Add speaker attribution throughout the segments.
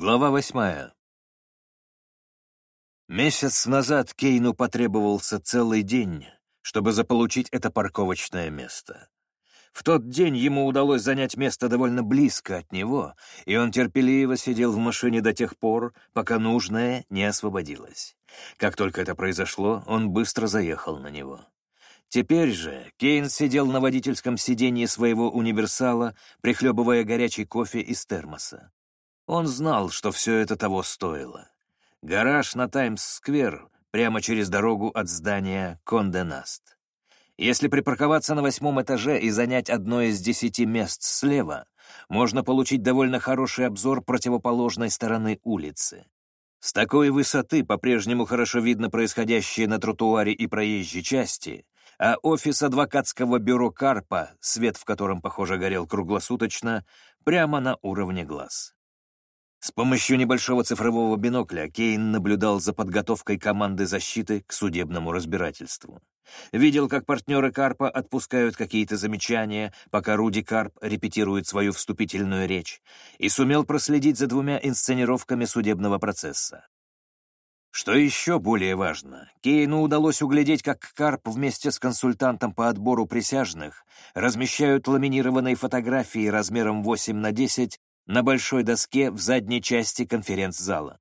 Speaker 1: Глава восьмая. Месяц назад Кейну потребовался целый день, чтобы заполучить это парковочное место. В тот день ему удалось занять место довольно близко от него, и он терпеливо сидел в машине до тех пор, пока нужное не освободилось. Как только это произошло, он быстро заехал на него. Теперь же Кейн сидел на водительском сиденье своего универсала, прихлебывая горячий кофе из термоса. Он знал, что все это того стоило. Гараж на Таймс-сквер прямо через дорогу от здания Конденаст. Если припарковаться на восьмом этаже и занять одно из десяти мест слева, можно получить довольно хороший обзор противоположной стороны улицы. С такой высоты по-прежнему хорошо видно происходящее на тротуаре и проезжей части, а офис адвокатского бюро Карпа, свет в котором, похоже, горел круглосуточно, прямо на уровне глаз. С помощью небольшого цифрового бинокля Кейн наблюдал за подготовкой команды защиты к судебному разбирательству. Видел, как партнеры Карпа отпускают какие-то замечания, пока Руди Карп репетирует свою вступительную речь, и сумел проследить за двумя инсценировками судебного процесса. Что еще более важно, Кейну удалось углядеть, как Карп вместе с консультантом по отбору присяжных размещают ламинированные фотографии размером 8 на 10 на большой доске в задней части конференц-зала.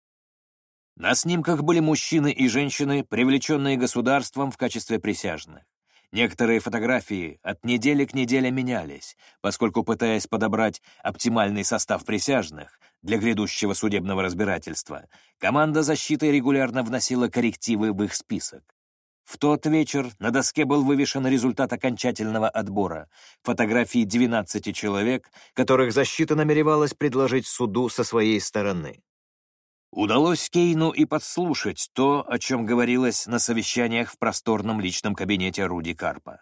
Speaker 1: На снимках были мужчины и женщины, привлеченные государством в качестве присяжных. Некоторые фотографии от недели к неделе менялись, поскольку, пытаясь подобрать оптимальный состав присяжных для грядущего судебного разбирательства, команда защиты регулярно вносила коррективы в их список. В тот вечер на доске был вывешен результат окончательного отбора — фотографии 12 человек, которых защита намеревалась предложить суду со своей стороны. Удалось Кейну и подслушать то, о чем говорилось на совещаниях в просторном личном кабинете Руди Карпа.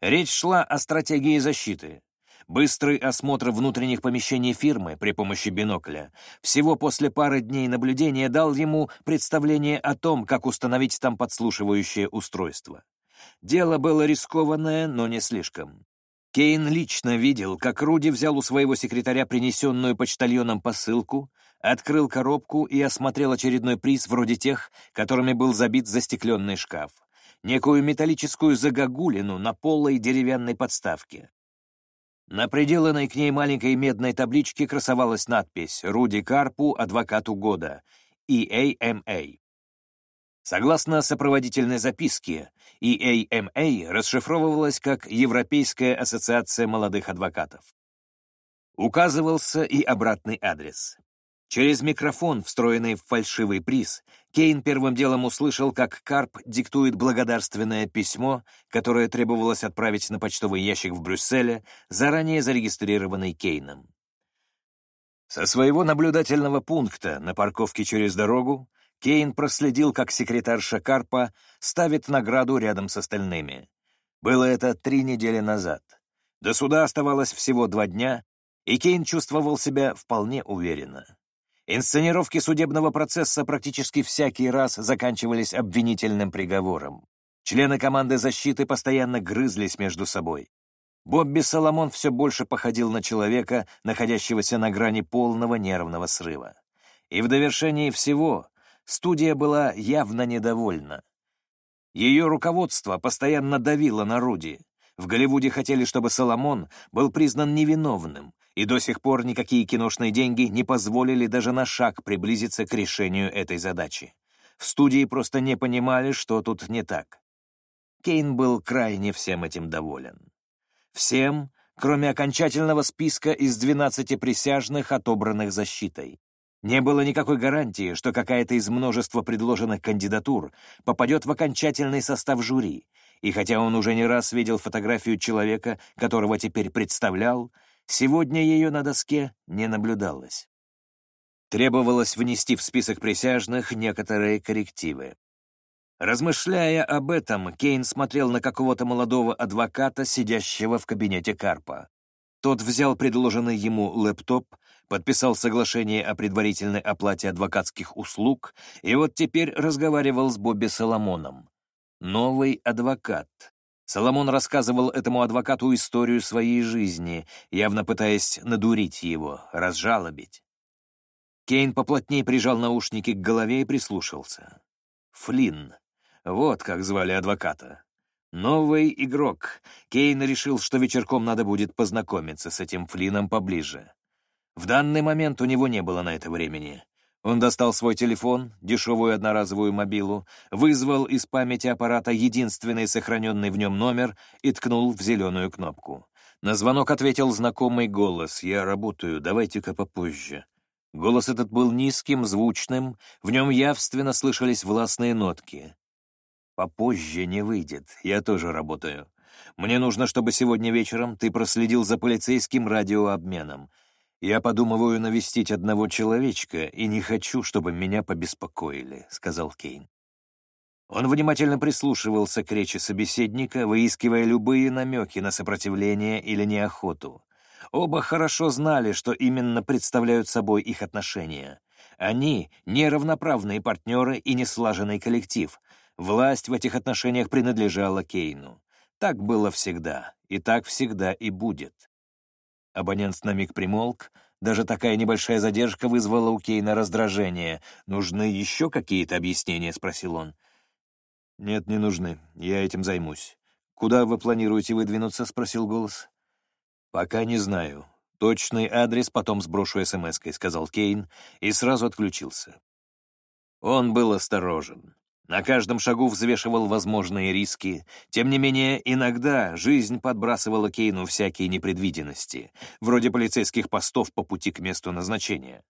Speaker 1: Речь шла о стратегии защиты, Быстрый осмотр внутренних помещений фирмы при помощи бинокля всего после пары дней наблюдения дал ему представление о том, как установить там подслушивающее устройство. Дело было рискованное, но не слишком. Кейн лично видел, как Руди взял у своего секретаря принесенную почтальоном посылку, открыл коробку и осмотрел очередной приз вроде тех, которыми был забит застекленный шкаф. Некую металлическую загогулину на полой деревянной подставке. На приделанной к ней маленькой медной табличке красовалась надпись «Руди Карпу, адвокату года», EAMA. Согласно сопроводительной записке, EAMA расшифровывалась как Европейская ассоциация молодых адвокатов. Указывался и обратный адрес. Через микрофон, встроенный в фальшивый приз, Кейн первым делом услышал, как Карп диктует благодарственное письмо, которое требовалось отправить на почтовый ящик в Брюсселе, заранее зарегистрированный Кейном. Со своего наблюдательного пункта на парковке через дорогу Кейн проследил, как секретарша Карпа ставит награду рядом с остальными. Было это три недели назад. До суда оставалось всего два дня, и Кейн чувствовал себя вполне уверенно. Инсценировки судебного процесса практически всякий раз заканчивались обвинительным приговором. Члены команды защиты постоянно грызлись между собой. Бобби Соломон все больше походил на человека, находящегося на грани полного нервного срыва. И в довершении всего студия была явно недовольна. Ее руководство постоянно давило на Руди. В Голливуде хотели, чтобы Соломон был признан невиновным, и до сих пор никакие киношные деньги не позволили даже на шаг приблизиться к решению этой задачи. В студии просто не понимали, что тут не так. Кейн был крайне всем этим доволен. Всем, кроме окончательного списка из 12 присяжных, отобранных защитой. Не было никакой гарантии, что какая-то из множества предложенных кандидатур попадет в окончательный состав жюри, и хотя он уже не раз видел фотографию человека, которого теперь представлял, Сегодня ее на доске не наблюдалось. Требовалось внести в список присяжных некоторые коррективы. Размышляя об этом, Кейн смотрел на какого-то молодого адвоката, сидящего в кабинете Карпа. Тот взял предложенный ему лэптоп, подписал соглашение о предварительной оплате адвокатских услуг и вот теперь разговаривал с Бобби Соломоном. Новый адвокат. Соломон рассказывал этому адвокату историю своей жизни, явно пытаясь надурить его, разжалобить. Кейн поплотнее прижал наушники к голове и прислушался. Флинн. Вот как звали адвоката. Новый игрок. Кейн решил, что вечерком надо будет познакомиться с этим Флином поближе. В данный момент у него не было на это времени. Он достал свой телефон, дешевую одноразовую мобилу, вызвал из памяти аппарата единственный сохраненный в нем номер и ткнул в зеленую кнопку. На звонок ответил знакомый голос «Я работаю, давайте-ка попозже». Голос этот был низким, звучным, в нем явственно слышались властные нотки. «Попозже не выйдет, я тоже работаю. Мне нужно, чтобы сегодня вечером ты проследил за полицейским радиообменом. Я подумываю навестить одного человечка и не хочу, чтобы меня побеспокоили», — сказал Кейн. Он внимательно прислушивался к речи собеседника, выискивая любые намеки на сопротивление или неохоту. Оба хорошо знали, что именно представляют собой их отношения. Они — неравноправные партнеры и неслаженный коллектив. Власть в этих отношениях принадлежала Кейну. Так было всегда, и так всегда и будет. Абонент на миг примолк, даже такая небольшая задержка вызвала у Кейна раздражение. «Нужны еще какие-то объяснения?» — спросил он. «Нет, не нужны. Я этим займусь. Куда вы планируете выдвинуться?» — спросил голос. «Пока не знаю. Точный адрес потом сброшу смс-кой», — сказал Кейн и сразу отключился. Он был осторожен. На каждом шагу взвешивал возможные риски. Тем не менее, иногда жизнь подбрасывала Кейну всякие непредвиденности, вроде полицейских постов по пути к месту назначения.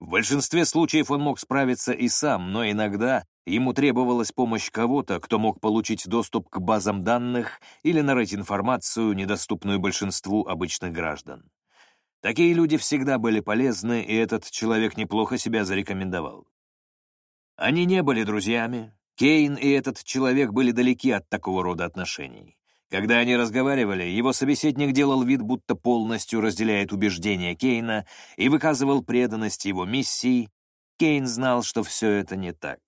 Speaker 1: В большинстве случаев он мог справиться и сам, но иногда Ему требовалась помощь кого-то, кто мог получить доступ к базам данных или нарыть информацию, недоступную большинству обычных граждан. Такие люди всегда были полезны, и этот человек неплохо себя зарекомендовал. Они не были друзьями. Кейн и этот человек были далеки от такого рода отношений. Когда они разговаривали, его собеседник делал вид, будто полностью разделяет убеждения Кейна и выказывал преданность его миссии. Кейн знал, что все это не так.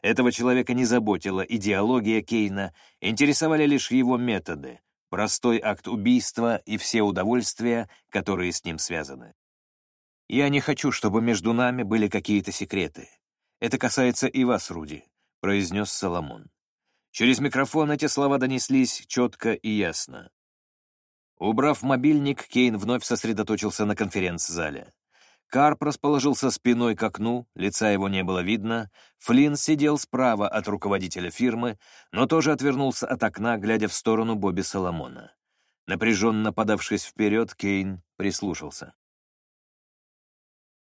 Speaker 1: Этого человека не заботила идеология Кейна, интересовали лишь его методы, простой акт убийства и все удовольствия, которые с ним связаны. «Я не хочу, чтобы между нами были какие-то секреты. Это касается и вас, Руди», — произнес Соломон. Через микрофон эти слова донеслись четко и ясно. Убрав мобильник, Кейн вновь сосредоточился на конференц-зале. Карп расположился спиной к окну, лица его не было видно. Флинн сидел справа от руководителя фирмы, но тоже отвернулся от окна, глядя в сторону Бобби Соломона. Напряженно подавшись вперед, Кейн прислушался.